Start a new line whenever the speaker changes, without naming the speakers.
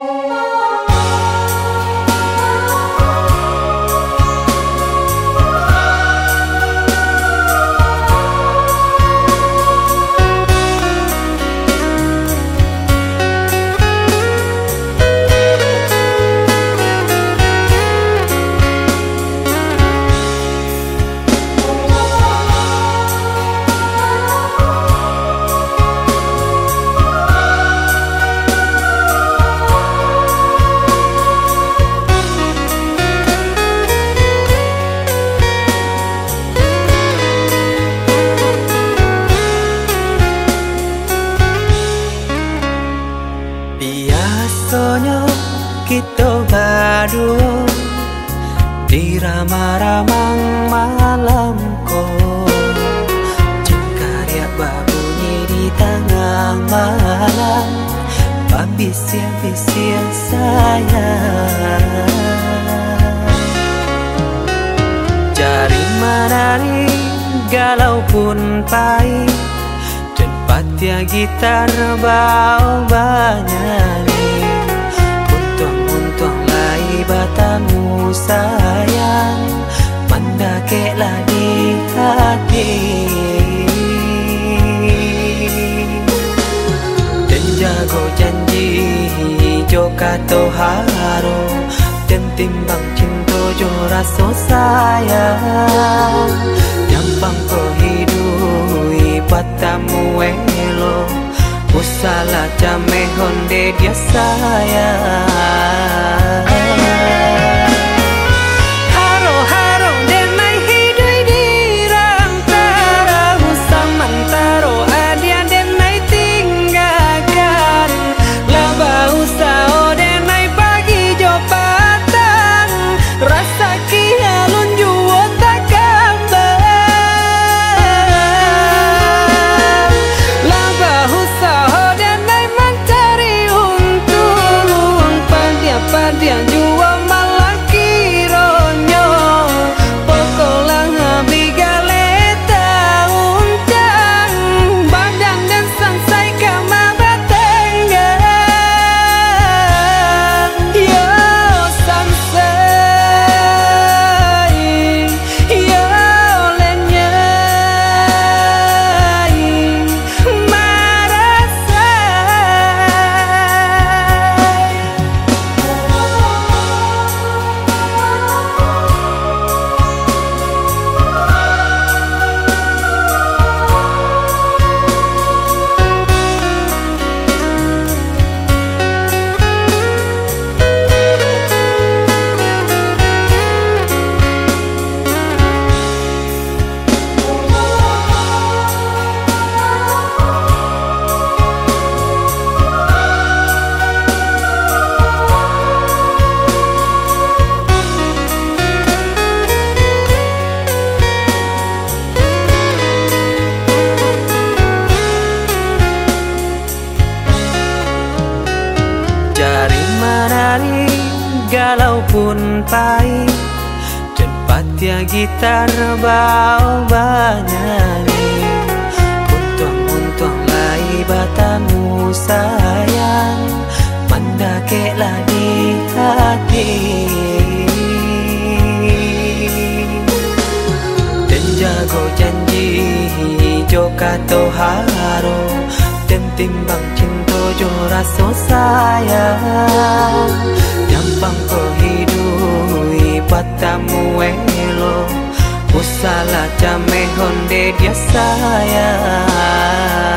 Oh. Biasanya kita berdua Di ramah-ramah malamku Jengkarya babunyi di tengah malam Babisia-bisia sayang. Jari menari galau pun pahit Tempat gitar bau banyak Untung-untung lai batamu, sayang. Mendakeklah di hati. Dan jago janji Joka haro Dan timbang cinta jo rasa sayang. Jampang kau hidui batamu elo eh. Osala chame honde dia saya sayang galau pun pahit patia gitar bau banyak Untung-untung lai batamu, sayang. Mendakeklah di hati. Dan jago janji Joka haro Dan timbang cinta jo rasa sayang Gampang ko hidui patamu elo. Usala jame honde dia sayang